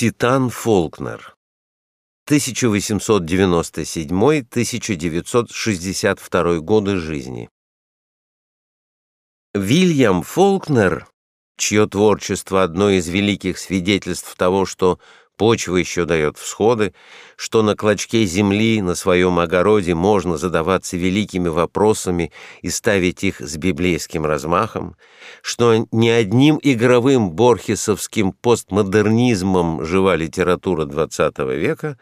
Титан Фолкнер. 1897-1962 годы жизни. Вильям Фолкнер, чье творчество одно из великих свидетельств того, что почва еще дает всходы, что на клочке земли на своем огороде можно задаваться великими вопросами и ставить их с библейским размахом, что не одним игровым борхесовским постмодернизмом жива литература XX века,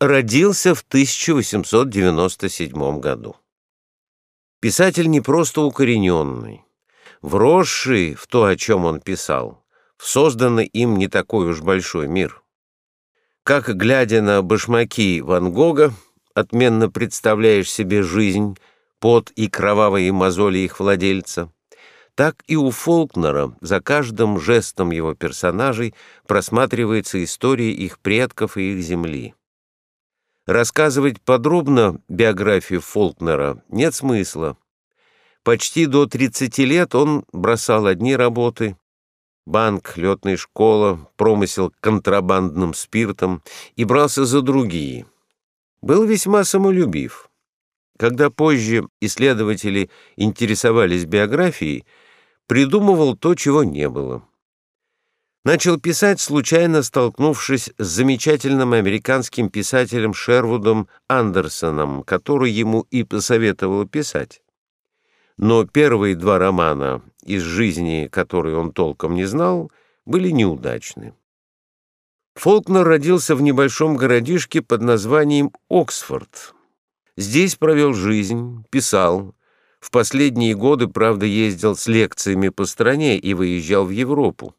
родился в 1897 году. Писатель не просто укорененный, вросший в то, о чем он писал, в созданный им не такой уж большой мир как, глядя на башмаки Ван Гога, отменно представляешь себе жизнь, пот и кровавые мозоли их владельца, так и у Фолкнера за каждым жестом его персонажей просматривается история их предков и их земли. Рассказывать подробно биографию Фолкнера нет смысла. Почти до 30 лет он бросал одни работы, банк, летная школа, промысел контрабандным спиртом и брался за другие. Был весьма самолюбив. Когда позже исследователи интересовались биографией, придумывал то, чего не было. Начал писать, случайно столкнувшись с замечательным американским писателем Шервудом Андерсоном, который ему и посоветовал писать но первые два романа из жизни, которые он толком не знал, были неудачны. Фолкнер родился в небольшом городишке под названием Оксфорд. Здесь провел жизнь, писал. В последние годы, правда, ездил с лекциями по стране и выезжал в Европу.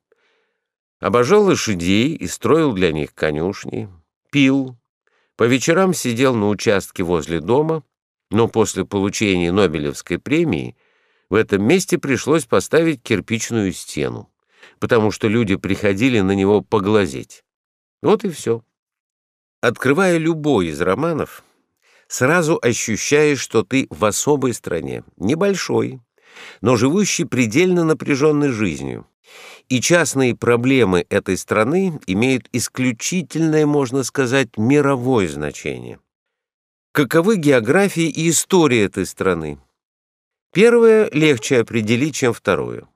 Обожал лошадей и строил для них конюшни. Пил. По вечерам сидел на участке возле дома, но после получения Нобелевской премии в этом месте пришлось поставить кирпичную стену, потому что люди приходили на него поглазеть. Вот и все. Открывая любой из романов, сразу ощущаешь, что ты в особой стране, небольшой, но живущий предельно напряженной жизнью. И частные проблемы этой страны имеют исключительное, можно сказать, мировое значение. Каковы география и история этой страны? Первое легче определить, чем второе.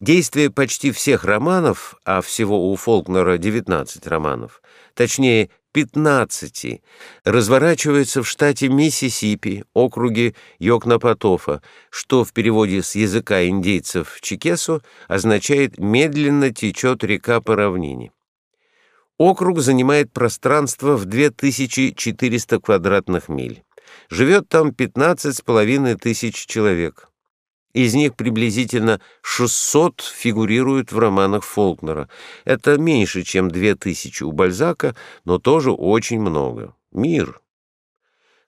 Действие почти всех романов, а всего у Фолкнера 19 романов, точнее 15, разворачивается в штате Миссисипи, округе Йокнапотофа, что в переводе с языка индейцев Чикесу означает «медленно течет река по равнине». Округ занимает пространство в 2400 квадратных миль. Живет там 15 с половиной тысяч человек. Из них приблизительно 600 фигурируют в романах Фолкнера. Это меньше, чем 2000 у Бальзака, но тоже очень много. Мир.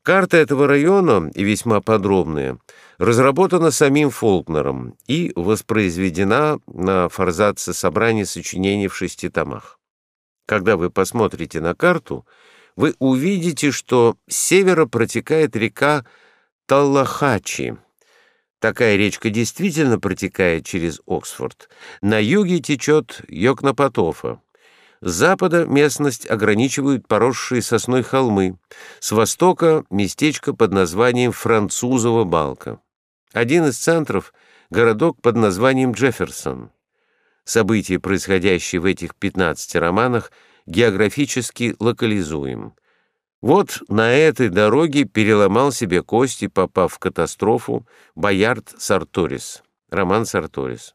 Карта этого района, и весьма подробная, разработана самим Фолкнером и воспроизведена на форзаце собрания сочинений в шести томах. Когда вы посмотрите на карту, вы увидите, что с севера протекает река Таллахачи. Такая речка действительно протекает через Оксфорд. На юге течет Йокнапотофа. С запада местность ограничивают поросшие сосной холмы. С востока — местечко под названием Французова балка. Один из центров — городок под названием Джефферсон. События, происходящие в этих 15 романах, географически локализуем. Вот на этой дороге переломал себе кости, попав в катастрофу, Боярд Сарторис, роман Сарторис.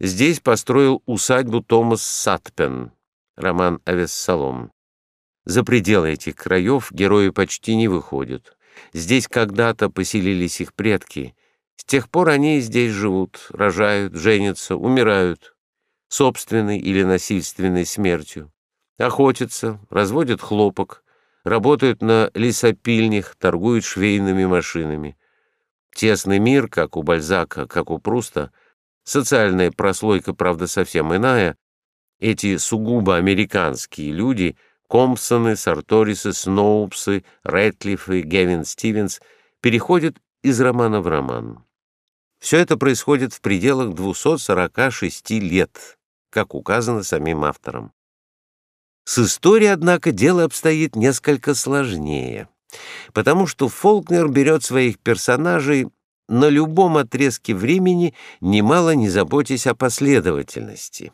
Здесь построил усадьбу Томас Сатпен, роман Авессалом. За пределы этих краев герои почти не выходят. Здесь когда-то поселились их предки. С тех пор они здесь живут, рожают, женятся, умирают собственной или насильственной смертью, охотятся, разводят хлопок, работают на лесопильнях, торгуют швейными машинами. Тесный мир, как у Бальзака, как у Пруста, социальная прослойка, правда, совсем иная, эти сугубо американские люди, Компсоны, Сарторисы, Сноупсы, Рэтлифы, Гевин Стивенс, переходят из романа в роман. Все это происходит в пределах 246 лет, как указано самим автором. С историей, однако, дело обстоит несколько сложнее, потому что Фолкнер берет своих персонажей на любом отрезке времени, немало не заботясь о последовательности.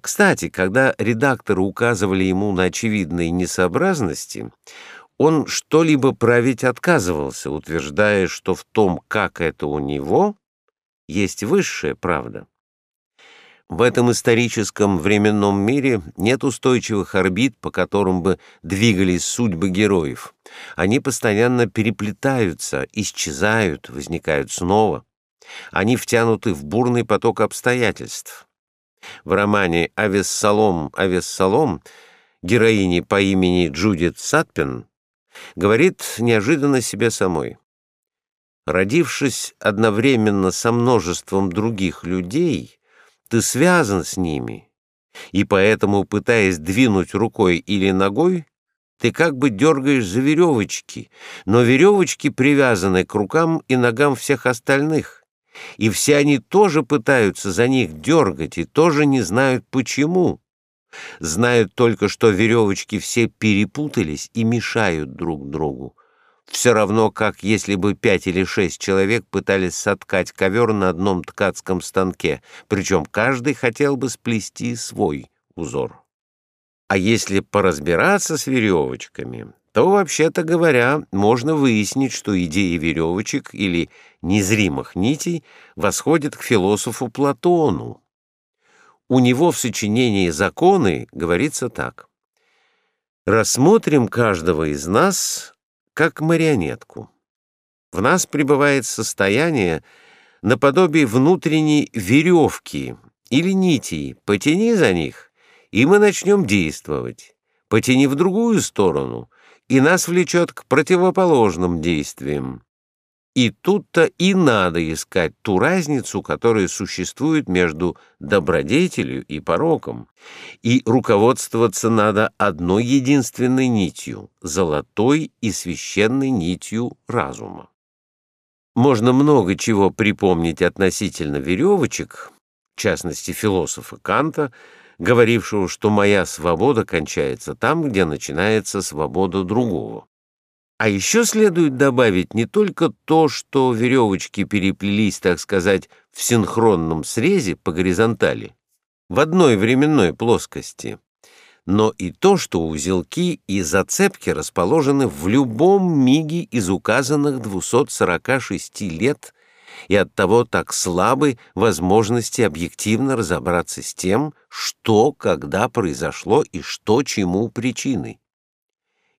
Кстати, когда редакторы указывали ему на очевидные несообразности, он что-либо править отказывался, утверждая, что в том, как это у него, есть высшая правда. В этом историческом временном мире нет устойчивых орбит, по которым бы двигались судьбы героев. Они постоянно переплетаются, исчезают, возникают снова. Они втянуты в бурный поток обстоятельств. В романе «Авессалом, Авессалом» героиня по имени Джудит Сатпин говорит неожиданно себе самой. Родившись одновременно со множеством других людей, ты связан с ними, и поэтому, пытаясь двинуть рукой или ногой, ты как бы дергаешь за веревочки, но веревочки привязаны к рукам и ногам всех остальных, и все они тоже пытаются за них дергать и тоже не знают почему. Знают только, что веревочки все перепутались и мешают друг другу. Все равно, как если бы пять или шесть человек пытались соткать ковер на одном ткацком станке, причем каждый хотел бы сплести свой узор. А если поразбираться с веревочками, то, вообще-то говоря, можно выяснить, что идеи веревочек или незримых нитей восходят к философу Платону. У него в сочинении «Законы» говорится так. «Рассмотрим каждого из нас как марионетку. В нас пребывает состояние наподобие внутренней веревки или нитей. Потяни за них, и мы начнем действовать. Потяни в другую сторону, и нас влечет к противоположным действиям. И тут-то и надо искать ту разницу, которая существует между добродетелью и пороком. И руководствоваться надо одной единственной нитью — золотой и священной нитью разума. Можно много чего припомнить относительно веревочек, в частности философа Канта, говорившего, что моя свобода кончается там, где начинается свобода другого. А еще следует добавить не только то, что веревочки переплелись, так сказать, в синхронном срезе по горизонтали, в одной временной плоскости, но и то, что узелки и зацепки расположены в любом миге из указанных 246 лет и оттого так слабы возможности объективно разобраться с тем, что когда произошло и что чему причиной.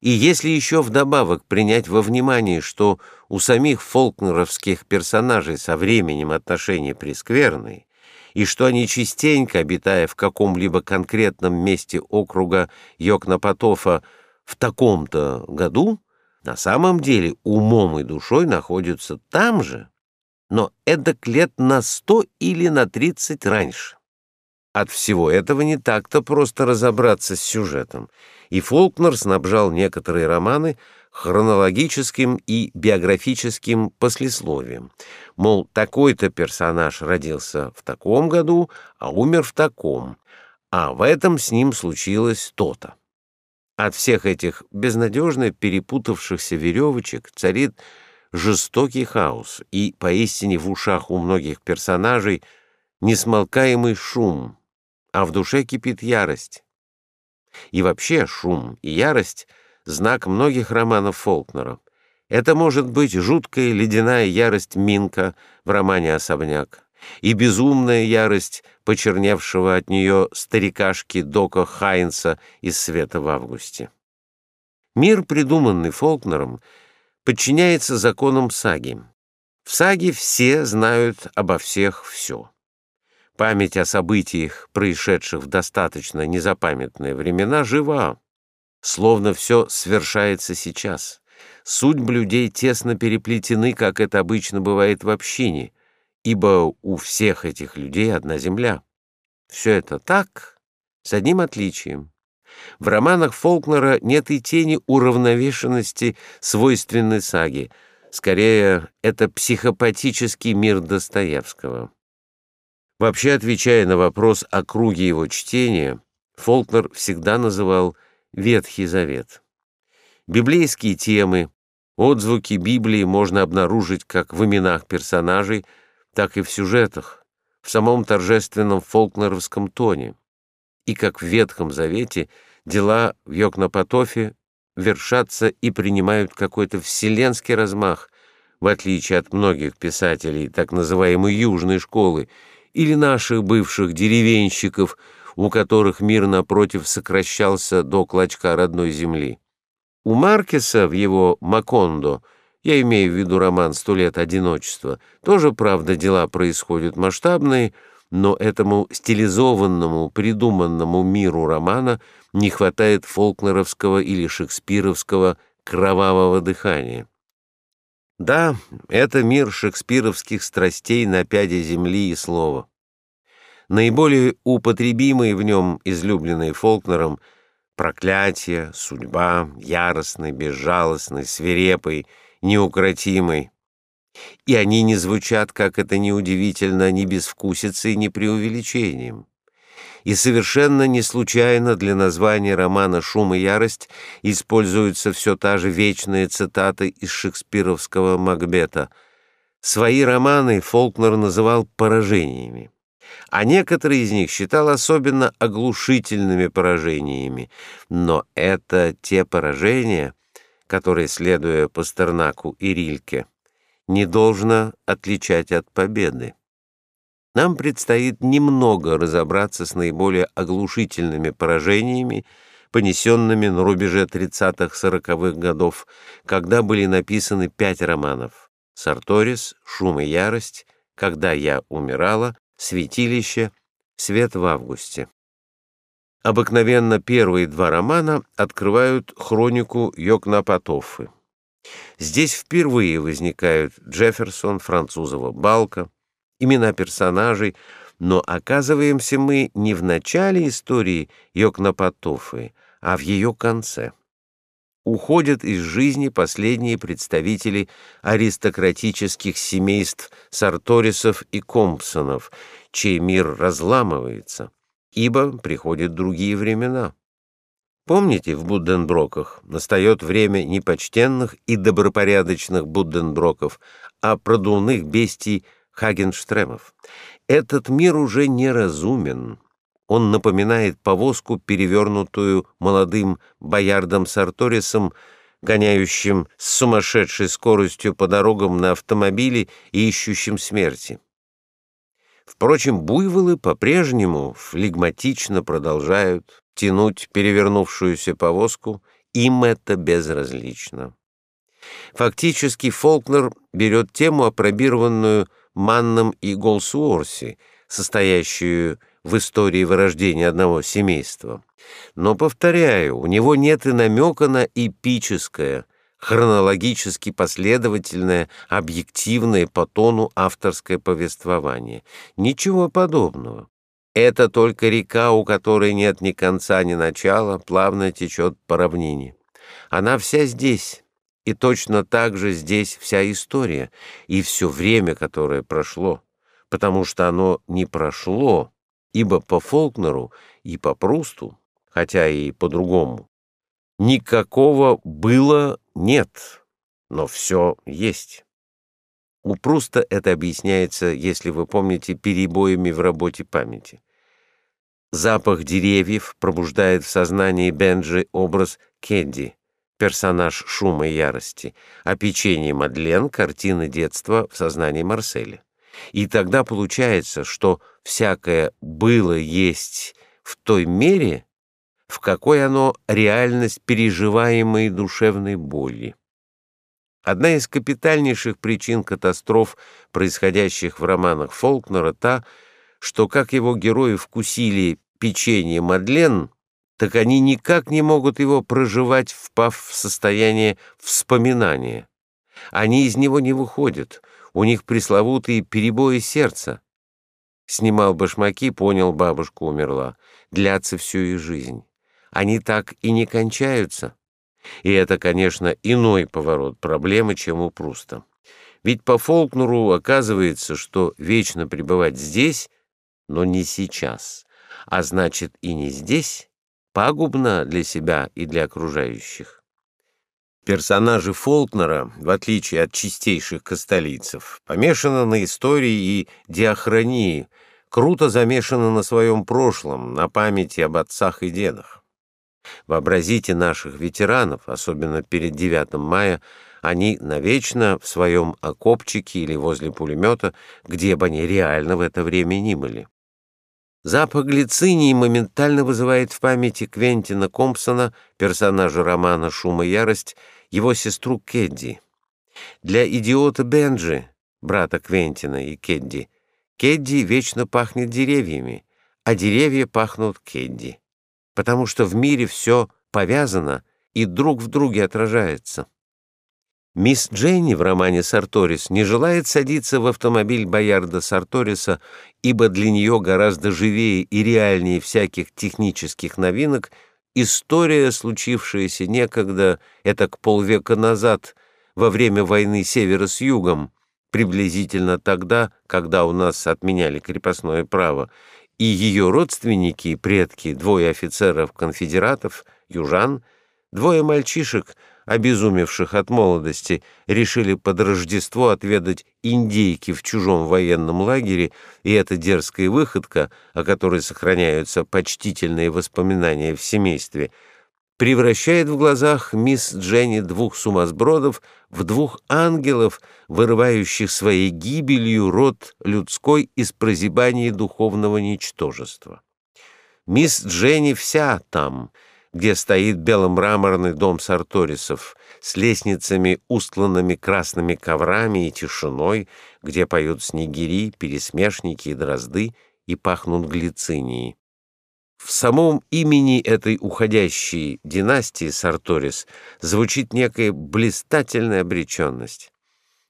И если еще вдобавок принять во внимание, что у самих фолкнеровских персонажей со временем отношения прескверные, и что они частенько, обитая в каком-либо конкретном месте округа Йокнапотофа в таком-то году, на самом деле умом и душой находятся там же, но эдак лет на сто или на тридцать раньше. От всего этого не так-то просто разобраться с сюжетом, и Фолкнер снабжал некоторые романы хронологическим и биографическим послесловием. Мол, такой-то персонаж родился в таком году, а умер в таком, а в этом с ним случилось то-то. От всех этих безнадежно перепутавшихся веревочек царит жестокий хаос, и поистине в ушах у многих персонажей несмолкаемый шум — а в душе кипит ярость. И вообще шум и ярость — знак многих романов Фолкнера. Это может быть жуткая ледяная ярость Минка в романе «Особняк» и безумная ярость почерневшего от нее старикашки Дока Хайнса из «Света в августе». Мир, придуманный Фолкнером, подчиняется законам саги. В саге все знают обо всех все. Память о событиях, происшедших в достаточно незапамятные времена, жива, словно все свершается сейчас. Судьбы людей тесно переплетены, как это обычно бывает в общине, ибо у всех этих людей одна земля. Все это так, с одним отличием. В романах Фолкнера нет и тени уравновешенности свойственной саге. Скорее, это психопатический мир Достоевского. Вообще, отвечая на вопрос о круге его чтения, Фолкнер всегда называл Ветхий Завет. Библейские темы, отзвуки Библии можно обнаружить как в именах персонажей, так и в сюжетах, в самом торжественном фолкнеровском тоне. И как в Ветхом Завете дела в Йокнопотофе вершатся и принимают какой-то вселенский размах, в отличие от многих писателей так называемой южной школы или наших бывших деревенщиков, у которых мир напротив сокращался до клочка родной земли. У Маркеса в его «Макондо» я имею в виду роман «Сто лет одиночества», тоже, правда, дела происходят масштабные, но этому стилизованному, придуманному миру романа не хватает фолкнеровского или шекспировского кровавого дыхания. Да, это мир шекспировских страстей на пяде земли и слова. Наиболее употребимые в нем, излюбленные Фолкнером, проклятие, судьба, яростный, безжалостный, свирепый, неукротимый. И они не звучат, как это неудивительно, ни безвкусицей, ни преувеличением и совершенно не случайно для названия романа «Шум и ярость» используется все та же вечная цитата из шекспировского «Макбета». Свои романы Фолкнер называл поражениями, а некоторые из них считал особенно оглушительными поражениями. Но это те поражения, которые, следуя Пастернаку и Рильке, не должно отличать от победы. Нам предстоит немного разобраться с наиболее оглушительными поражениями, понесенными на рубеже 30-40-х годов, когда были написаны пять романов «Сарторис», «Шум и ярость», «Когда я умирала», «Святилище», «Свет в августе». Обыкновенно первые два романа открывают хронику Йокнапотоффы. Здесь впервые возникают Джефферсон, Французова Балка, имена персонажей, но оказываемся мы не в начале истории Йокнапотофы, а в ее конце. Уходят из жизни последние представители аристократических семейств Сарторисов и Компсонов, чей мир разламывается, ибо приходят другие времена. Помните, в Будденброках настает время не почтенных и добропорядочных Будденброков, а продувных бестий Хагенштремов. Этот мир уже неразумен. Он напоминает повозку, перевернутую молодым боярдом Сарторисом, гоняющим с сумасшедшей скоростью по дорогам на автомобиле и ищущим смерти. Впрочем, буйволы по-прежнему флегматично продолжают тянуть перевернувшуюся повозку, им это безразлично. Фактически Фолкнер берет тему, опробированную Манном и Голсуорси, состоящую в истории вырождения одного семейства. Но, повторяю, у него нет и намека на эпическое, хронологически последовательное, объективное по тону авторское повествование. Ничего подобного. Это только река, у которой нет ни конца, ни начала, плавно течет по равнине. Она вся здесь, и точно так же здесь вся история и все время, которое прошло, потому что оно не прошло, ибо по Фолкнеру и по Прусту, хотя и по-другому, никакого было нет, но все есть. У Пруста это объясняется, если вы помните, перебоями в работе памяти. Запах деревьев пробуждает в сознании Бенджи образ Кенди — персонаж «Шума и ярости», а печенье Мадлен — картины детства в сознании Марселя. И тогда получается, что всякое было есть в той мере, в какой оно реальность переживаемой душевной боли. Одна из капитальнейших причин катастроф, происходящих в романах Фолкнера, та, что как его герои вкусили печенье Мадлен — так они никак не могут его проживать, впав в состояние вспоминания. Они из него не выходят, у них пресловутые перебои сердца. Снимал башмаки, понял, бабушка умерла. Длятся всю их жизнь. Они так и не кончаются. И это, конечно, иной поворот проблемы, чем у Пруста. Ведь по Фолкнеру оказывается, что вечно пребывать здесь, но не сейчас, а значит и не здесь, пагубна для себя и для окружающих. Персонажи Фолкнера, в отличие от чистейших костолийцев, помешаны на истории и диахронии, круто замешаны на своем прошлом, на памяти об отцах и дедах. Вообразите наших ветеранов, особенно перед 9 мая, они навечно в своем окопчике или возле пулемета, где бы они реально в это время ни были. Запах глицинии моментально вызывает в памяти Квентина Компсона, персонажа романа «Шум и ярость», его сестру Кедди. Для идиота Бенджи, брата Квентина и Кедди, Кедди вечно пахнет деревьями, а деревья пахнут Кедди, потому что в мире все повязано и друг в друге отражается. Мисс Дженни в романе «Сарторис» не желает садиться в автомобиль Боярда Сарториса, ибо для нее гораздо живее и реальнее всяких технических новинок история, случившаяся некогда, это к полвека назад, во время войны Севера с Югом, приблизительно тогда, когда у нас отменяли крепостное право, и ее родственники, предки, двое офицеров-конфедератов, южан, двое мальчишек — обезумевших от молодости, решили под Рождество отведать индейки в чужом военном лагере, и эта дерзкая выходка, о которой сохраняются почтительные воспоминания в семействе, превращает в глазах мисс Дженни двух сумасбродов в двух ангелов, вырывающих своей гибелью род людской из прозябания духовного ничтожества. Мисс Дженни вся там — где стоит беломраморный дом Сарторисов с лестницами, устланными красными коврами и тишиной, где поют снегири, пересмешники и дрозды и пахнут глицинией. В самом имени этой уходящей династии Сарторис звучит некая блистательная обреченность.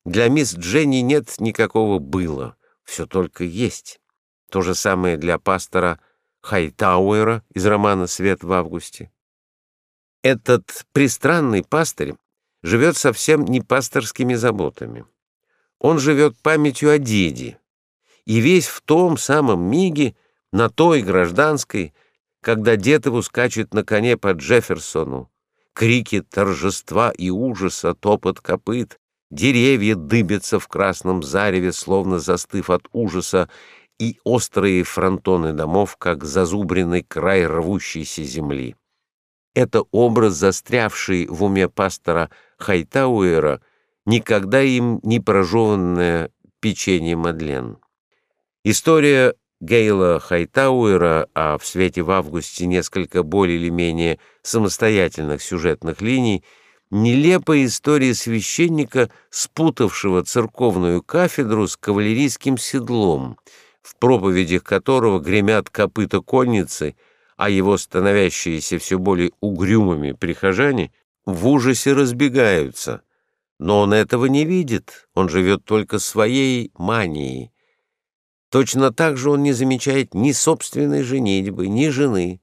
Для мисс Дженни нет никакого «было», все только есть. То же самое для пастора Хайтауэра из романа «Свет в августе». Этот пристранный пастырь живет совсем не пасторскими заботами. Он живет памятью о деде, и весь в том самом миге, на той гражданской, когда дед его скачет на коне по Джефферсону, крики торжества и ужаса, топот копыт, деревья дыбятся в красном зареве, словно застыв от ужаса, и острые фронтоны домов, как зазубренный край рвущейся земли. Это образ, застрявший в уме пастора Хайтауэра, никогда им не прожеванное печенье Мадлен. История Гейла Хайтауэра, а в свете в августе несколько более или менее самостоятельных сюжетных линий, нелепая история священника, спутавшего церковную кафедру с кавалерийским седлом — в проповедях которого гремят копыта конницы, а его становящиеся все более угрюмыми прихожане в ужасе разбегаются. Но он этого не видит, он живет только своей манией. Точно так же он не замечает ни собственной женитьбы, ни жены.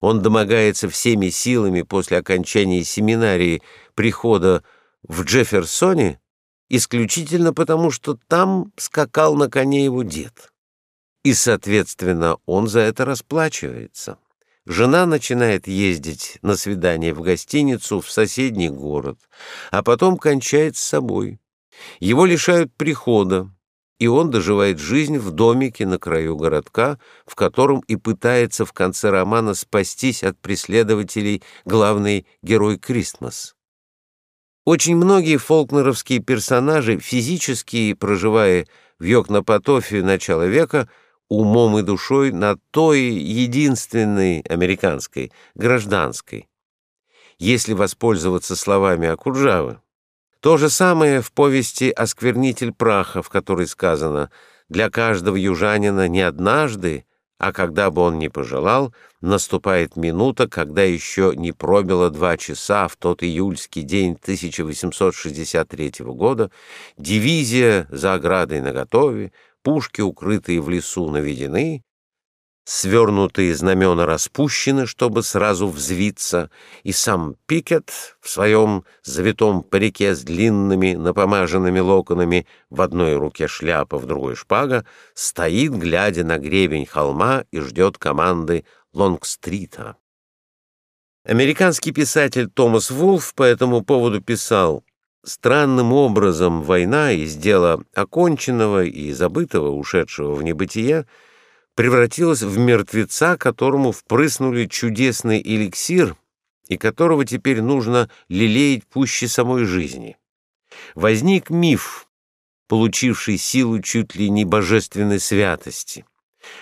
Он домогается всеми силами после окончания семинарии прихода в Джефферсоне исключительно потому, что там скакал на коне его дед и, соответственно, он за это расплачивается. Жена начинает ездить на свидание в гостиницу в соседний город, а потом кончает с собой. Его лишают прихода, и он доживает жизнь в домике на краю городка, в котором и пытается в конце романа спастись от преследователей главный герой Кристмас. Очень многие фолкнеровские персонажи, физически проживая в Йокнопотофе начала века, умом и душой на той единственной американской, гражданской. Если воспользоваться словами Акуджавы. То же самое в повести «Осквернитель праха», в которой сказано «Для каждого южанина не однажды, а когда бы он ни пожелал, наступает минута, когда еще не пробило два часа в тот июльский день 1863 года, дивизия за оградой наготове, пушки, укрытые в лесу, наведены, свернутые знамена распущены, чтобы сразу взвиться, и сам Пикет в своем завитом парике с длинными напомаженными локонами, в одной руке шляпа, в другой шпага, стоит, глядя на гребень холма и ждет команды Лонгстрита. Американский писатель Томас Вулф по этому поводу писал «Странным образом война из дела оконченного и забытого, ушедшего в небытие, превратилась в мертвеца, которому впрыснули чудесный эликсир и которого теперь нужно лелеять пуще самой жизни. Возник миф, получивший силу чуть ли не божественной святости.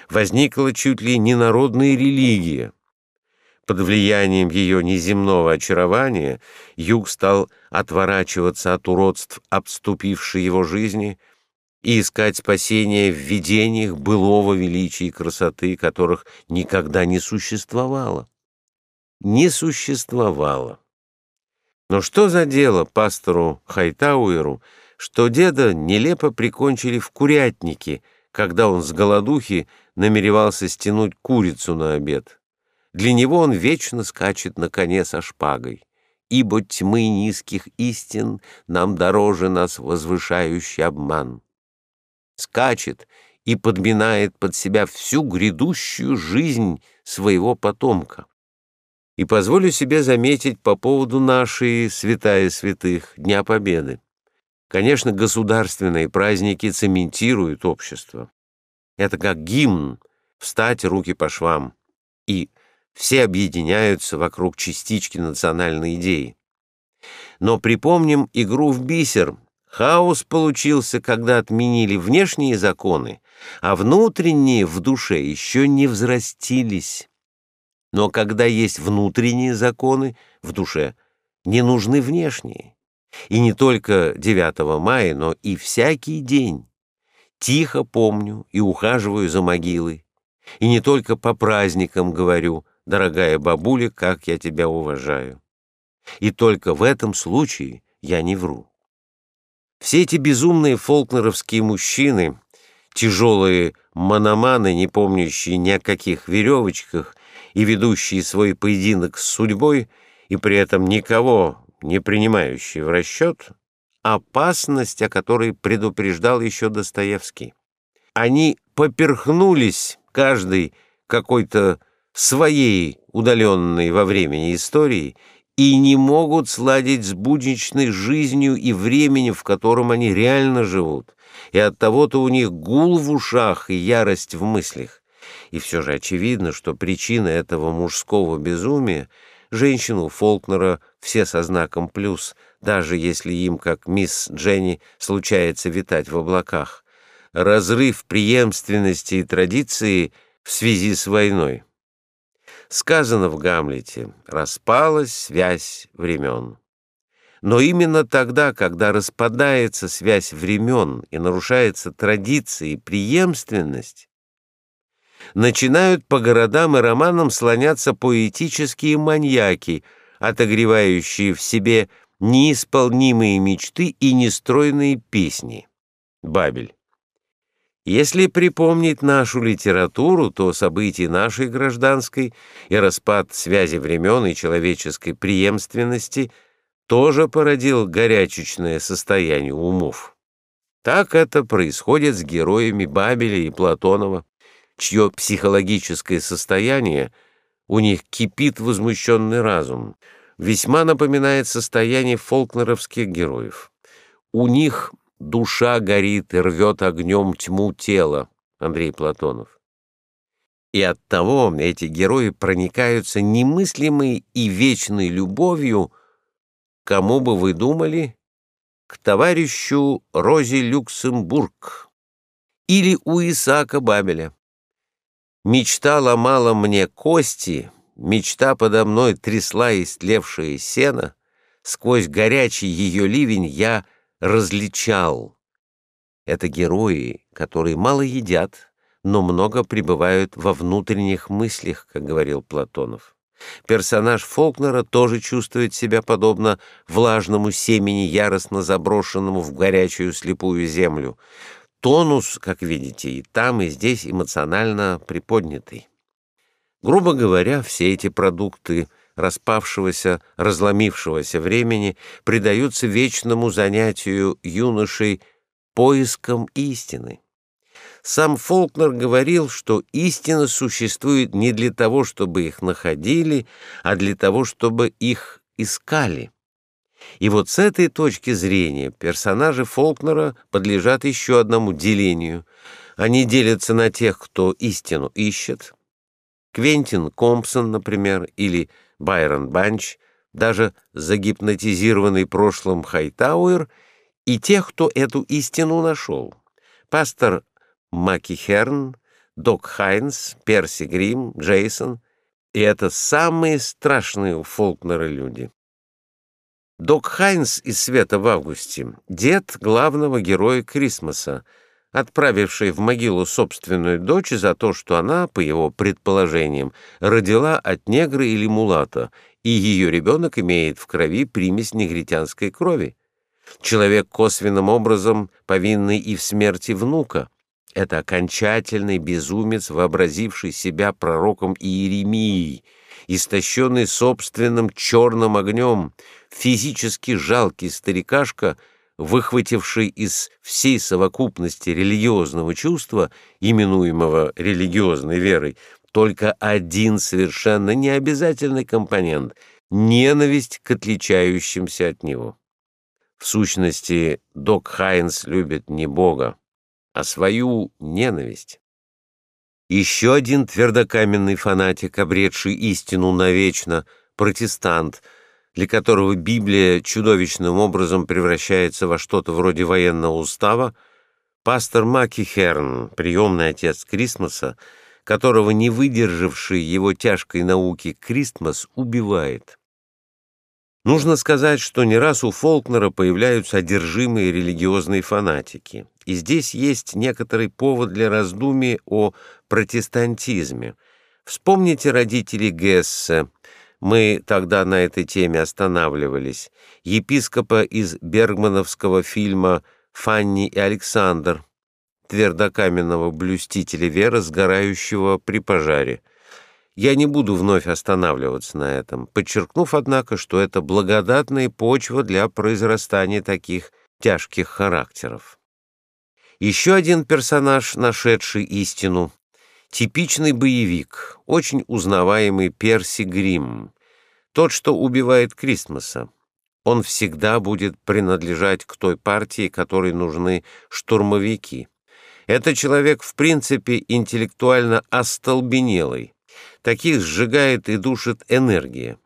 Возникла чуть ли не народная религия. Под влиянием ее неземного очарования юг стал отворачиваться от уродств, обступившей его жизни, и искать спасения в видениях былого величия и красоты, которых никогда не существовало. Не существовало. Но что за дело пастору Хайтауэру, что деда нелепо прикончили в курятнике, когда он с голодухи намеревался стянуть курицу на обед? Для него он вечно скачет на коне со шпагой. Ибо тьмы низких истин нам дороже нас возвышающий обман. Скачет и подминает под себя всю грядущую жизнь своего потомка. И позволю себе заметить по поводу нашей святая святых Дня Победы. Конечно, государственные праздники цементируют общество. Это как гимн «Встать, руки по швам». И все объединяются вокруг частички национальной идеи. Но припомним игру в бисер. Хаос получился, когда отменили внешние законы, а внутренние в душе еще не взрастились. Но когда есть внутренние законы в душе, не нужны внешние. И не только 9 мая, но и всякий день. Тихо помню и ухаживаю за могилой. И не только по праздникам говорю — дорогая бабуля, как я тебя уважаю. И только в этом случае я не вру. Все эти безумные фолкнеровские мужчины, тяжелые мономаны, не помнящие ни о каких веревочках и ведущие свой поединок с судьбой, и при этом никого не принимающие в расчет, опасность, о которой предупреждал еще Достоевский. Они поперхнулись каждый какой-то своей удаленной во времени истории и не могут сладить с будничной жизнью и временем, в котором они реально живут, и от того-то у них гул в ушах и ярость в мыслях. И все же очевидно, что причина этого мужского безумия женщину Фолкнера все со знаком плюс, даже если им, как мисс Дженни, случается витать в облаках. Разрыв преемственности и традиции в связи с войной. Сказано в Гамлете «распалась связь времен». Но именно тогда, когда распадается связь времен и нарушается традиция и преемственность, начинают по городам и романам слоняться поэтические маньяки, отогревающие в себе неисполнимые мечты и нестройные песни. Бабель. Если припомнить нашу литературу, то события нашей гражданской и распад связи времен и человеческой преемственности тоже породил горячечное состояние умов. Так это происходит с героями Бабеля и Платонова, чье психологическое состояние у них кипит возмущенный разум, весьма напоминает состояние фолкнеровских героев. У них душа горит и рвет огнем тьму тела, Андрей Платонов. И оттого эти герои проникаются немыслимой и вечной любовью, кому бы вы думали, к товарищу Розе Люксембург или у Исаака Бабеля. Мечта ломала мне кости, мечта подо мной трясла истлевшее сено, сквозь горячий ее ливень я различал. Это герои, которые мало едят, но много пребывают во внутренних мыслях, как говорил Платонов. Персонаж Фолкнера тоже чувствует себя подобно влажному семени, яростно заброшенному в горячую слепую землю. Тонус, как видите, и там, и здесь эмоционально приподнятый. Грубо говоря, все эти продукты — распавшегося, разломившегося времени предаются вечному занятию юношей поиском истины. Сам Фолкнер говорил, что истина существует не для того, чтобы их находили, а для того, чтобы их искали. И вот с этой точки зрения персонажи Фолкнера подлежат еще одному делению. Они делятся на тех, кто истину ищет. Квентин Компсон, например, или Байрон Банч, даже загипнотизированный прошлым Хайтауэр, и тех, кто эту истину нашел. Пастор Маки Херн, Док Хайнс, Перси Грим, Джейсон. И это самые страшные у Фолкнера люди. Док Хайнс из «Света в августе» — дед главного героя Крисмоса, отправивший в могилу собственную дочь за то, что она, по его предположениям, родила от негра или мулата, и ее ребенок имеет в крови примесь негритянской крови. Человек косвенным образом повинный и в смерти внука. Это окончательный безумец, вообразивший себя пророком Иеремией, истощенный собственным черным огнем, физически жалкий старикашка, выхвативший из всей совокупности религиозного чувства, именуемого религиозной верой, только один совершенно необязательный компонент — ненависть к отличающимся от него. В сущности, Док Хайнс любит не Бога, а свою ненависть. Еще один твердокаменный фанатик, обретший истину навечно, протестант — для которого Библия чудовищным образом превращается во что-то вроде военного устава, пастор Маки Херн, приемный отец Крисмоса, которого не выдержавший его тяжкой науки Кристмас убивает. Нужно сказать, что не раз у Фолкнера появляются одержимые религиозные фанатики, и здесь есть некоторый повод для раздумий о протестантизме. Вспомните родителей Гессе, мы тогда на этой теме останавливались, епископа из бергмановского фильма «Фанни и Александр», твердокаменного блюстителя веры, сгорающего при пожаре. Я не буду вновь останавливаться на этом, подчеркнув, однако, что это благодатная почва для произрастания таких тяжких характеров. Еще один персонаж, нашедший истину, Типичный боевик, очень узнаваемый Перси Грим, тот, что убивает Кристмаса. Он всегда будет принадлежать к той партии, которой нужны штурмовики. Это человек, в принципе, интеллектуально остолбенелый. Таких сжигает и душит энергия.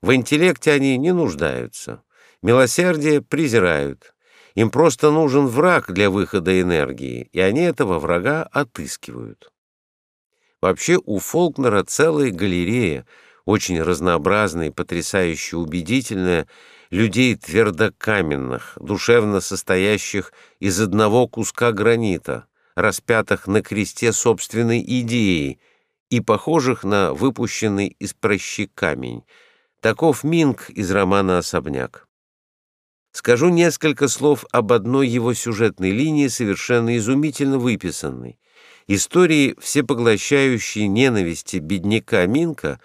В интеллекте они не нуждаются. Милосердие презирают. Им просто нужен враг для выхода энергии, и они этого врага отыскивают. Вообще у Фолкнера целая галерея, очень разнообразная потрясающе убедительная, людей твердокаменных, душевно состоящих из одного куска гранита, распятых на кресте собственной идеей и похожих на выпущенный из прощи камень. Таков Минг из романа «Особняк». Скажу несколько слов об одной его сюжетной линии, совершенно изумительно выписанной истории всепоглощающей ненависти бедняка Минка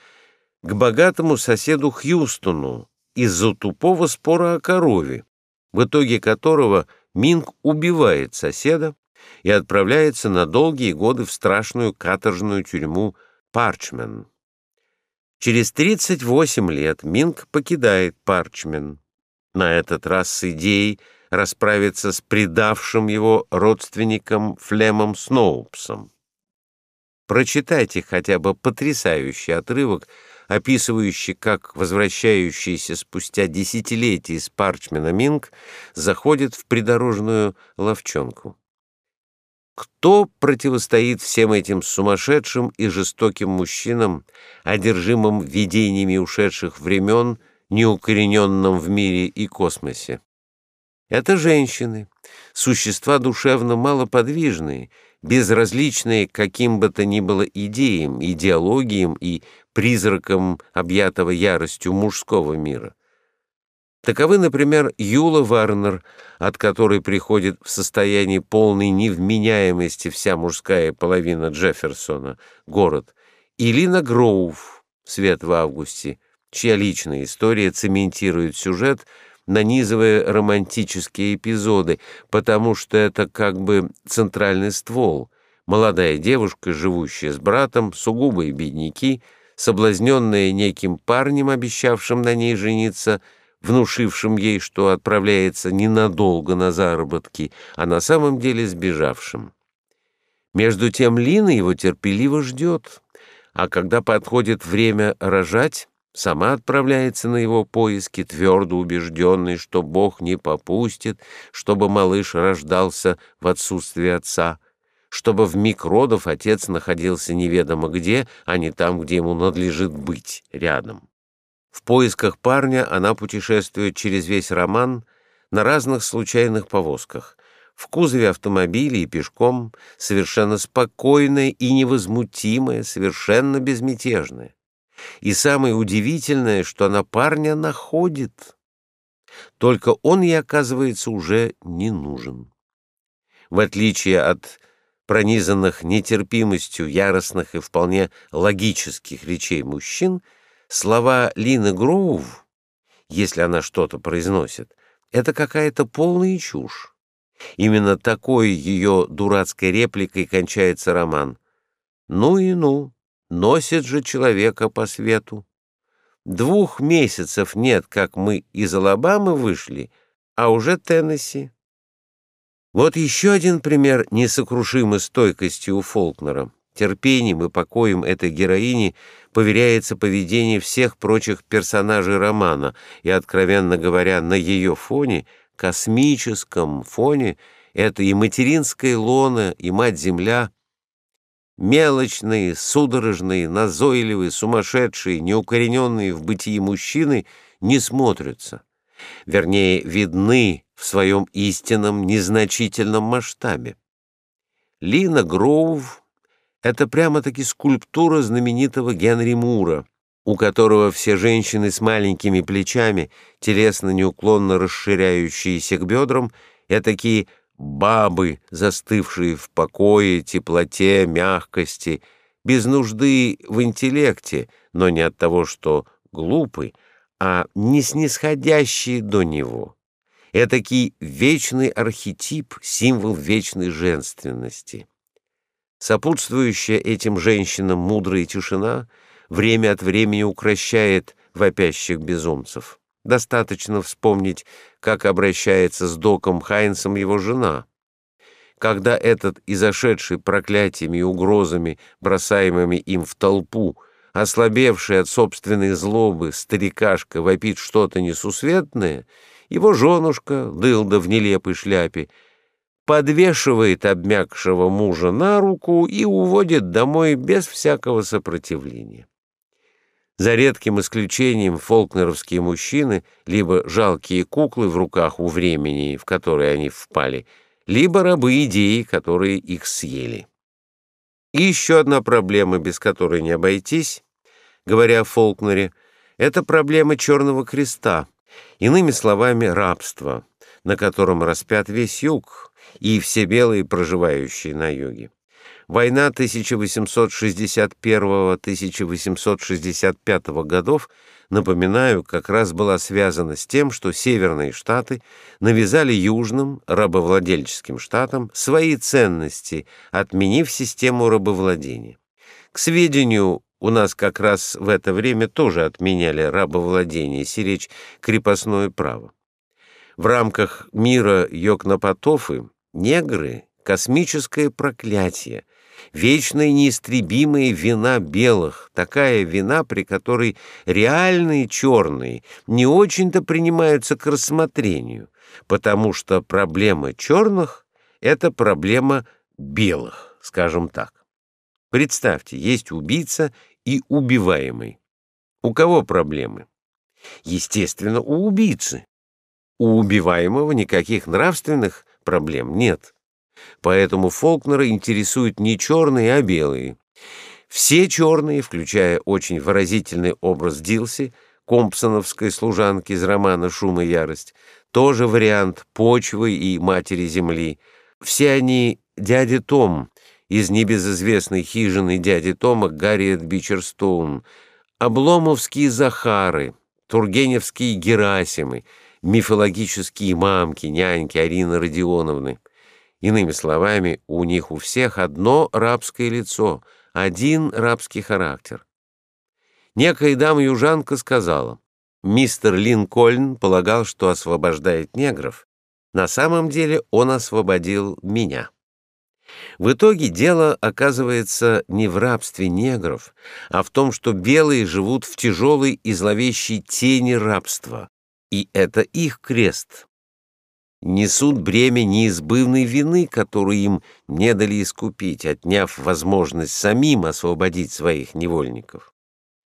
к богатому соседу Хьюстону из-за тупого спора о корове, в итоге которого Минк убивает соседа и отправляется на долгие годы в страшную каторжную тюрьму Парчмен. Через 38 лет Минк покидает Парчмен, на этот раз с идеей расправиться с предавшим его родственником Флемом Сноупсом. Прочитайте хотя бы потрясающий отрывок, описывающий, как возвращающийся спустя десятилетия из Парчмена Минг заходит в придорожную ловчонку. Кто противостоит всем этим сумасшедшим и жестоким мужчинам, одержимым видениями ушедших времен, неукорененным в мире и космосе? Это женщины, существа душевно малоподвижные, безразличные каким бы то ни было идеям, идеологиям и призракам объятого яростью мужского мира. Таковы, например, Юла Варнер, от которой приходит в состояние полной невменяемости вся мужская половина Джефферсона, город, и Лина Гроув, «Свет в августе», чья личная история цементирует сюжет – нанизывая романтические эпизоды, потому что это как бы центральный ствол, молодая девушка, живущая с братом, сугубые бедняки, соблазненная неким парнем, обещавшим на ней жениться, внушившим ей, что отправляется ненадолго на заработки, а на самом деле сбежавшим. Между тем Лина его терпеливо ждет, а когда подходит время рожать, сама отправляется на его поиски, твердо убежденный, что Бог не попустит, чтобы малыш рождался в отсутствие отца, чтобы в миг родов отец находился неведомо где, а не там, где ему надлежит быть, рядом. В поисках парня она путешествует через весь роман на разных случайных повозках, в кузове автомобиля и пешком, совершенно спокойная и невозмутимая, совершенно безмятежная. И самое удивительное, что она парня находит. Только он ей, оказывается, уже не нужен. В отличие от пронизанных нетерпимостью яростных и вполне логических речей мужчин, слова Лины Гроув, если она что-то произносит, это какая-то полная чушь. Именно такой ее дурацкой репликой кончается роман. Ну и ну, носит же человека по свету. Двух месяцев нет, как мы из Алабамы вышли, а уже Теннесси. Вот еще один пример несокрушимой стойкости у Фолкнера. Терпением и покоем этой героини поверяется поведение всех прочих персонажей романа, и, откровенно говоря, на ее фоне, космическом фоне, это и материнская лона, и мать-земля — Мелочные, судорожные, назойливые, сумасшедшие, неукорененные в бытии мужчины не смотрятся. Вернее, видны в своем истинном незначительном масштабе. Лина Гроув — это прямо-таки скульптура знаменитого Генри Мура, у которого все женщины с маленькими плечами, телесно неуклонно расширяющиеся к бедрам, такие бабы, застывшие в покое, теплоте, мягкости, без нужды в интеллекте, но не от того, что глупы, а не снисходящие до него. Этакий вечный архетип, символ вечной женственности. Сопутствующая этим женщинам мудрая тишина время от времени укращает вопящих безумцев. Достаточно вспомнить, как обращается с Доком Хайнсом его жена. Когда этот, изошедший проклятиями и угрозами, бросаемыми им в толпу, ослабевший от собственной злобы, старикашка вопит что-то несусветное, его женушка, дылда в нелепой шляпе, подвешивает обмякшего мужа на руку и уводит домой без всякого сопротивления. За редким исключением фолкнеровские мужчины либо жалкие куклы в руках у времени, в которые они впали, либо рабы идеи, которые их съели. И еще одна проблема, без которой не обойтись, говоря о Фолкнере, это проблема Черного Креста, иными словами, рабства, на котором распят весь юг и все белые, проживающие на юге. Война 1861-1865 годов, напоминаю, как раз была связана с тем, что северные штаты навязали южным рабовладельческим штатам свои ценности, отменив систему рабовладения. К сведению, у нас как раз в это время тоже отменяли рабовладение, сиречь крепостное право. В рамках мира Йокнапотофы негры — космическое проклятие — вечная неистребимая вина белых, такая вина, при которой реальные черные не очень-то принимаются к рассмотрению, потому что проблема черных — это проблема белых, скажем так. Представьте, есть убийца и убиваемый. У кого проблемы? Естественно, у убийцы. У убиваемого никаких нравственных проблем нет. Поэтому Фолкнера интересуют не черные, а белые. Все черные, включая очень выразительный образ Дилси, компсоновской служанки из романа «Шум и ярость», тоже вариант почвы и матери земли. Все они дядя Том из небезызвестной хижины дяди Тома Гарриет Бичерстоун, обломовские Захары, тургеневские Герасимы, мифологические мамки, няньки Арины Родионовны — Иными словами, у них у всех одно рабское лицо, один рабский характер. Некая дама-южанка сказала, мистер Линкольн полагал, что освобождает негров. На самом деле он освободил меня. В итоге дело оказывается не в рабстве негров, а в том, что белые живут в тяжелой и зловещей тени рабства, и это их крест. Несут бремя неизбывной вины, которую им не дали искупить, отняв возможность самим освободить своих невольников.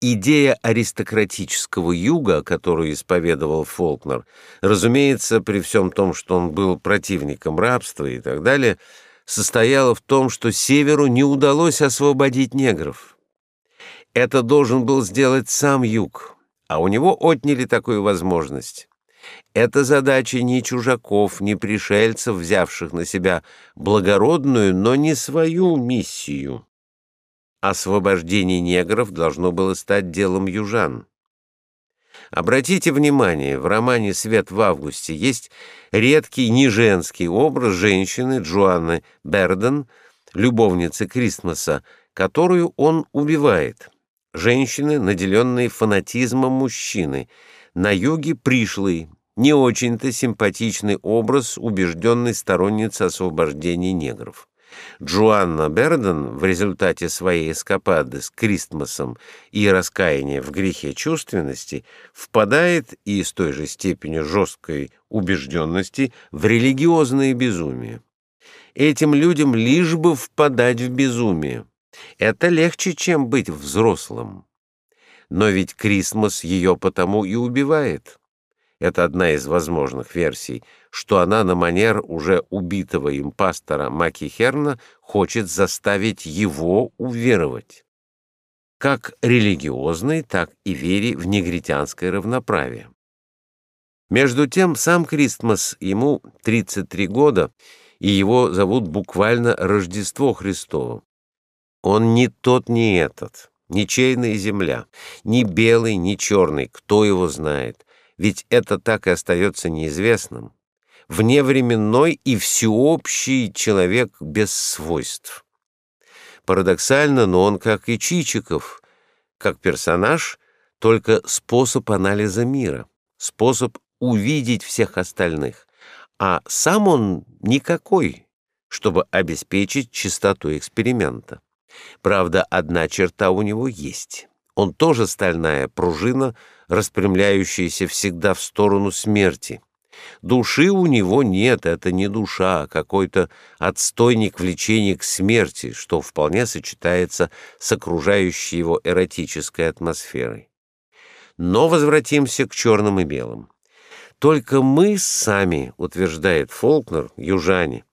Идея аристократического юга, которую исповедовал Фолкнер, разумеется, при всем том, что он был противником рабства и так далее, состояла в том, что Северу не удалось освободить негров. Это должен был сделать сам юг, а у него отняли такую возможность. Это задача ни чужаков, ни пришельцев, взявших на себя благородную, но не свою миссию. Освобождение негров должно было стать делом южан. Обратите внимание, в романе «Свет в августе» есть редкий неженский образ женщины Джоанны Берден, любовницы Кристмаса, которую он убивает. Женщины, наделенные фанатизмом мужчины, на юге пришлый, не очень-то симпатичный образ убежденной сторонницы освобождения негров. Джоанна Берден в результате своей эскапады с Кристмасом и раскаяния в грехе чувственности впадает и с той же степенью жесткой убежденности в религиозное безумие. Этим людям лишь бы впадать в безумие. Это легче, чем быть взрослым. Но ведь Кристмас ее потому и убивает это одна из возможных версий, что она на манер уже убитого им пастора Маки Херна хочет заставить его уверовать. Как религиозной, так и вере в негритянское равноправие. Между тем, сам Кристмас, ему 33 года, и его зовут буквально Рождество Христово. Он не тот, не этот, ничейная земля, ни белый, ни черный, кто его знает — ведь это так и остается неизвестным, вневременной и всеобщий человек без свойств. Парадоксально, но он, как и Чичиков, как персонаж, только способ анализа мира, способ увидеть всех остальных, а сам он никакой, чтобы обеспечить чистоту эксперимента. Правда, одна черта у него есть. Он тоже стальная пружина, распрямляющаяся всегда в сторону смерти. Души у него нет, это не душа, а какой-то отстойник влечения к смерти, что вполне сочетается с окружающей его эротической атмосферой. Но возвратимся к черным и белым. Только мы сами, утверждает Фолкнер, южане,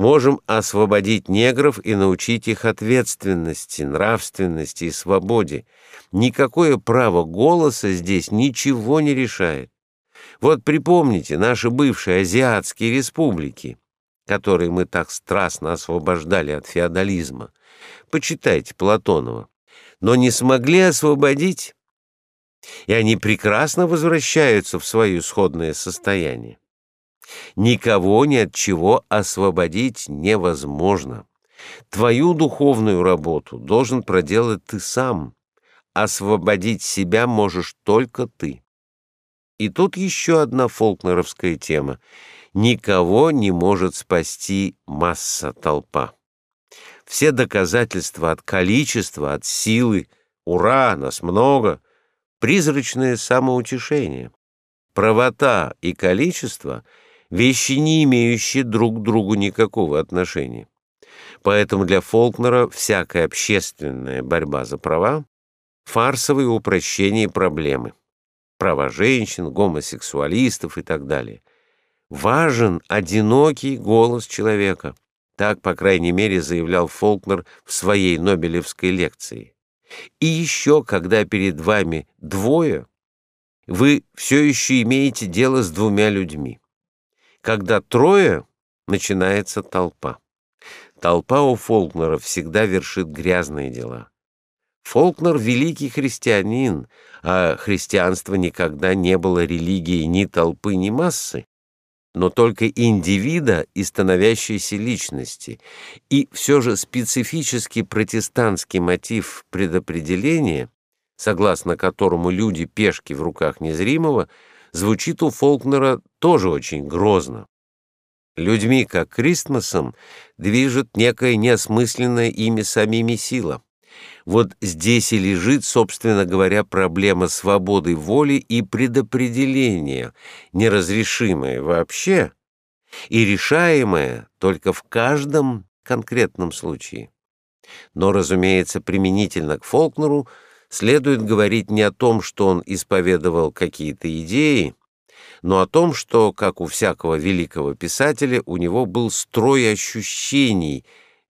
можем освободить негров и научить их ответственности, нравственности и свободе. Никакое право голоса здесь ничего не решает. Вот припомните наши бывшие азиатские республики, которые мы так страстно освобождали от феодализма. Почитайте Платонова. Но не смогли освободить, и они прекрасно возвращаются в свое исходное состояние. Никого ни от чего освободить невозможно. Твою духовную работу должен проделать ты сам. Освободить себя можешь только ты. И тут еще одна фолкнеровская тема. Никого не может спасти масса толпа. Все доказательства от количества, от силы, ура, нас много, призрачное самоутешение. Правота и количество — вещи, не имеющие друг к другу никакого отношения. Поэтому для Фолкнера всякая общественная борьба за права — фарсовое упрощение проблемы. Права женщин, гомосексуалистов и так далее. Важен одинокий голос человека. Так, по крайней мере, заявлял Фолкнер в своей Нобелевской лекции. И еще, когда перед вами двое, вы все еще имеете дело с двумя людьми. Когда трое, начинается толпа. Толпа у Фолкнера всегда вершит грязные дела. Фолкнер — великий христианин, а христианство никогда не было религией ни толпы, ни массы. но только индивида и становящейся личности, и все же специфический протестантский мотив предопределения, согласно которому люди пешки в руках незримого, звучит у Фолкнера тоже очень грозно. Людьми, как Кристмасом, движет некая неосмысленная ими самими сила. Вот здесь и лежит, собственно говоря, проблема свободы воли и предопределения, неразрешимая вообще и решаемая только в каждом конкретном случае. Но, разумеется, применительно к Фолкнеру следует говорить не о том, что он исповедовал какие-то идеи, но о том, что, как у всякого великого писателя, у него был строй ощущений,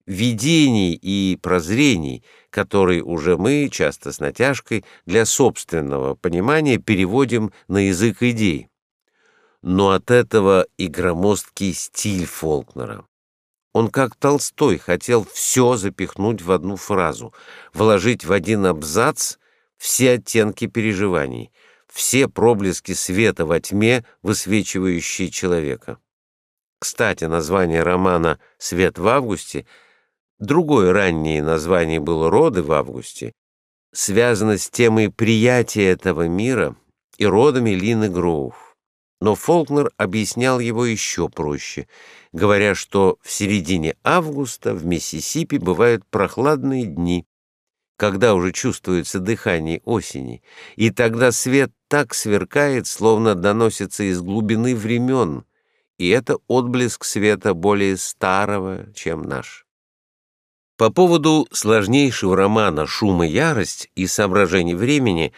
видений и прозрений, который уже мы, часто с натяжкой, для собственного понимания переводим на язык идей. Но от этого и громоздкий стиль Фолкнера. Он, как Толстой, хотел все запихнуть в одну фразу, вложить в один абзац все оттенки переживаний, все проблески света во тьме, высвечивающие человека. Кстати, название романа «Свет в августе» другое раннее название было «Роды в августе», связано с темой приятия этого мира и родами Лины Гроув. Но Фолкнер объяснял его еще проще, говоря, что в середине августа в Миссисипи бывают прохладные дни, когда уже чувствуется дыхание осени, и тогда свет так сверкает, словно доносится из глубины времен, и это отблеск света более старого, чем наш. По поводу сложнейшего романа «Шум и ярость» и соображений времени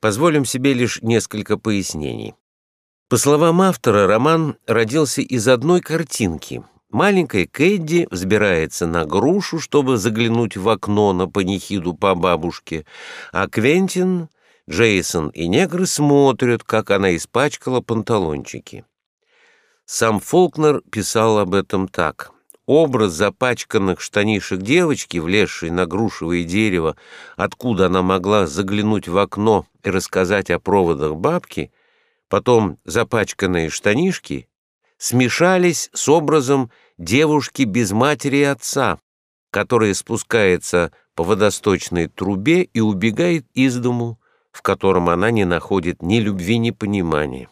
позволим себе лишь несколько пояснений. По словам автора, роман родился из одной картинки. Маленькая Кэдди взбирается на грушу, чтобы заглянуть в окно на панихиду по бабушке, а Квентин, Джейсон и негры смотрят, как она испачкала панталончики. Сам Фолкнер писал об этом так — Образ запачканных штанишек девочки, влезшей на грушевое дерево, откуда она могла заглянуть в окно и рассказать о проводах бабки, потом запачканные штанишки, смешались с образом девушки без матери и отца, которая спускается по водосточной трубе и убегает из дому, в котором она не находит ни любви, ни понимания.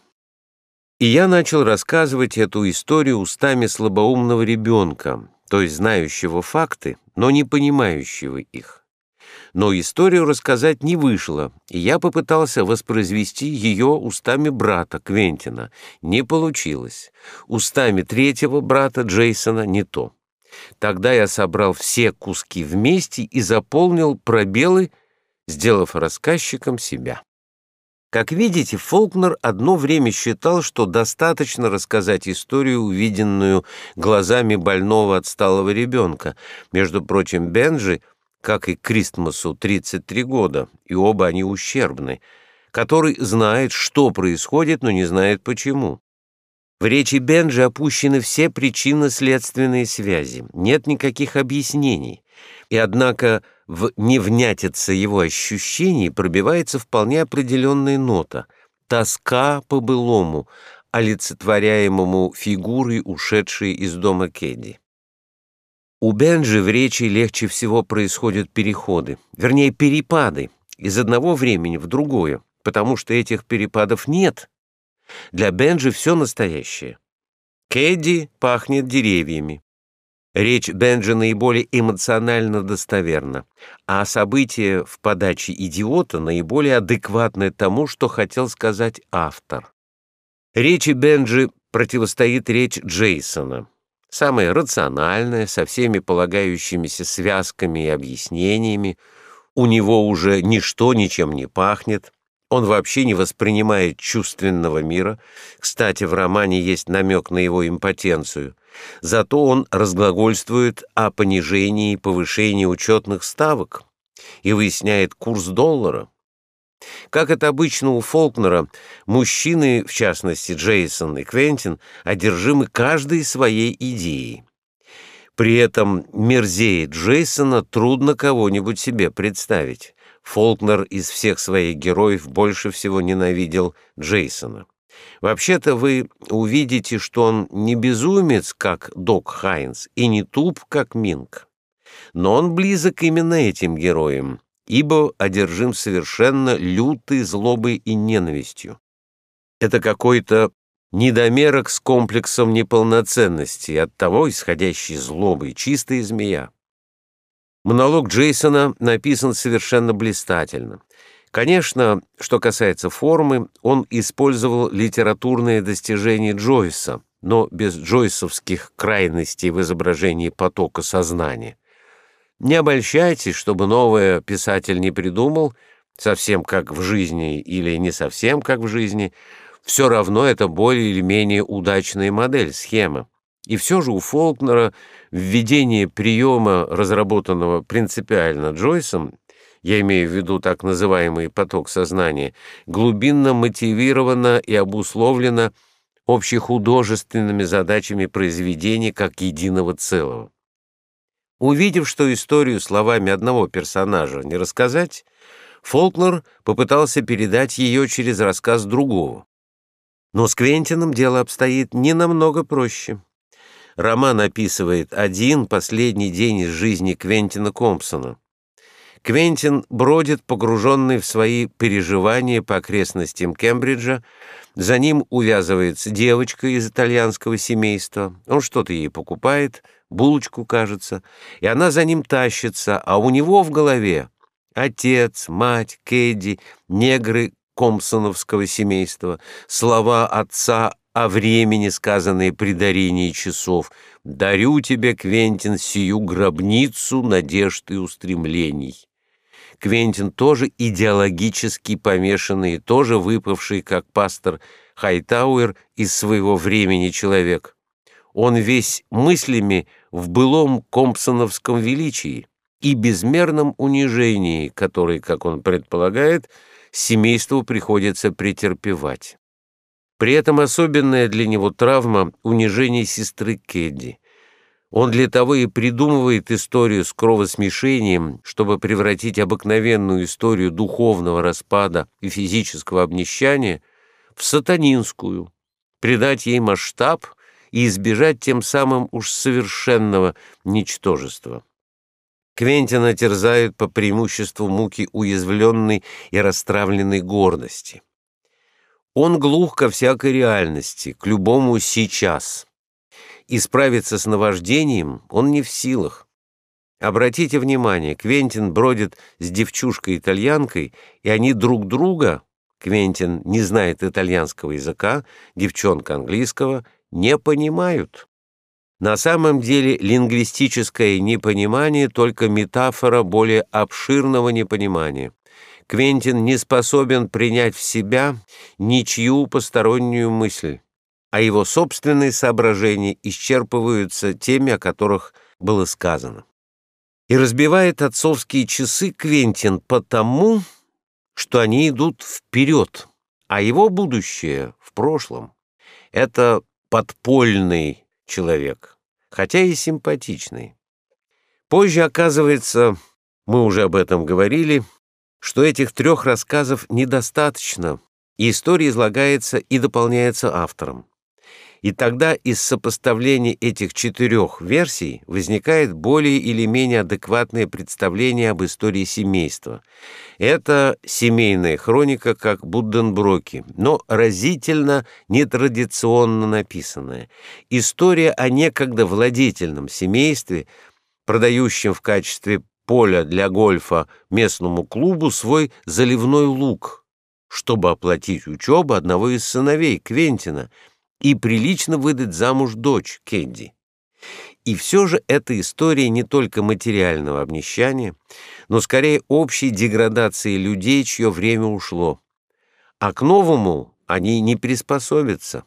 И я начал рассказывать эту историю устами слабоумного ребенка, то есть знающего факты, но не понимающего их. Но историю рассказать не вышло, и я попытался воспроизвести ее устами брата Квентина. Не получилось. Устами третьего брата Джейсона не то. Тогда я собрал все куски вместе и заполнил пробелы, сделав рассказчиком себя. Как видите, Фолкнер одно время считал, что достаточно рассказать историю, увиденную глазами больного отсталого ребенка. Между прочим, Бенджи, как и Кристмасу, 33 года, и оба они ущербны, который знает, что происходит, но не знает почему. В речи Бенджи опущены все причинно-следственные связи, нет никаких объяснений. И однако в невнятице его ощущений пробивается вполне определенная нота — тоска по былому, олицетворяемому фигурой, ушедшей из дома Кэдди. У Бенджи в речи легче всего происходят переходы, вернее, перепады, из одного времени в другое, потому что этих перепадов нет. Для Бенджи все настоящее. Кэдди пахнет деревьями. Речь Бенджи наиболее эмоционально достоверна, а события в подаче идиота наиболее адекватны тому, что хотел сказать автор. Речи Бенджи противостоит речь Джейсона, самая рациональная, со всеми полагающимися связками и объяснениями. У него уже ничто ничем не пахнет, он вообще не воспринимает чувственного мира. Кстати, в романе есть намек на его импотенцию — Зато он разглагольствует о понижении и повышении учетных ставок и выясняет курс доллара. Как это обычно у Фолкнера, мужчины, в частности Джейсон и Квентин, одержимы каждой своей идеей. При этом мерзее Джейсона трудно кого-нибудь себе представить. Фолкнер из всех своих героев больше всего ненавидел Джейсона. Вообще-то вы увидите, что он не безумец, как Док Хайнс, и не туп, как Минк. Но он близок именно этим героям, ибо одержим совершенно лютой злобой и ненавистью. Это какой-то недомерок с комплексом неполноценности, оттого исходящей злобой, чистая змея. Монолог Джейсона написан совершенно блистательно. Конечно, что касается формы, он использовал литературные достижения Джойса, но без джойсовских крайностей в изображении потока сознания. Не обольщайтесь, чтобы новый писатель не придумал, совсем как в жизни или не совсем как в жизни, все равно это более или менее удачная модель, схема. И все же у Фолкнера введение приема, разработанного принципиально Джойсом, я имею в виду так называемый поток сознания, глубинно мотивировано и обусловлено общехудожественными задачами произведения как единого целого. Увидев, что историю словами одного персонажа не рассказать, Фолкнер попытался передать ее через рассказ другого. Но с Квентином дело обстоит не намного проще. Роман описывает один последний день из жизни Квентина Компсона. Квентин бродит, погруженный в свои переживания по окрестностям Кембриджа. За ним увязывается девочка из итальянского семейства. Он что-то ей покупает, булочку, кажется, и она за ним тащится, а у него в голове отец, мать, Кэдди, негры компсоновского семейства, слова отца о времени, сказанные при дарении часов. «Дарю тебе, Квентин, сию гробницу надежд и устремлений». Квентин тоже идеологически помешанный, тоже выпавший, как пастор Хайтауэр, из своего времени человек. Он весь мыслями в былом компсоновском величии и безмерном унижении, которое, как он предполагает, семейству приходится претерпевать. При этом особенная для него травма — унижение сестры Кэдди. Он для того и придумывает историю с кровосмешением, чтобы превратить обыкновенную историю духовного распада и физического обнищания в сатанинскую, придать ей масштаб и избежать тем самым уж совершенного ничтожества. Квентина терзают по преимуществу муки уязвленной и расстравленной гордости. Он глух ко всякой реальности, к любому «сейчас». И справиться с наваждением он не в силах. Обратите внимание, Квентин бродит с девчушкой-итальянкой, и они друг друга, Квентин не знает итальянского языка, девчонка английского, не понимают. На самом деле лингвистическое непонимание — только метафора более обширного непонимания. Квентин не способен принять в себя ничью постороннюю мысль, а его собственные соображения исчерпываются теми, о которых было сказано. И разбивает отцовские часы Квентин потому, что они идут вперед, а его будущее в прошлом. Это подпольный человек, хотя и симпатичный. Позже оказывается, мы уже об этом говорили, что этих трех рассказов недостаточно, и история излагается и дополняется автором. И тогда из сопоставления этих четырех версий возникает более или менее адекватное представление об истории семейства. Это семейная хроника, как Будденброки, но разительно нетрадиционно написанная. История о некогда владетельном семействе, продающем в качестве поля для гольфа местному клубу свой заливной лук, чтобы оплатить учебу одного из сыновей Квентина — и прилично выдать замуж дочь Кенди. И все же эта история не только материального обнищания, но скорее общей деградации людей, чье время ушло. А к новому они не приспособятся.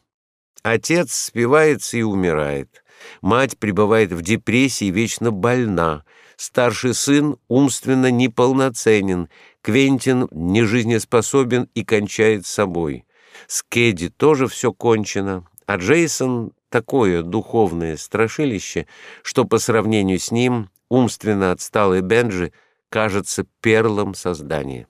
Отец спивается и умирает. Мать пребывает в депрессии, вечно больна. Старший сын умственно неполноценен. Квентин нежизнеспособен и кончает собой. С Кэдди тоже все кончено, а Джейсон — такое духовное страшилище, что по сравнению с ним умственно отсталый Бенджи кажется перлом создания.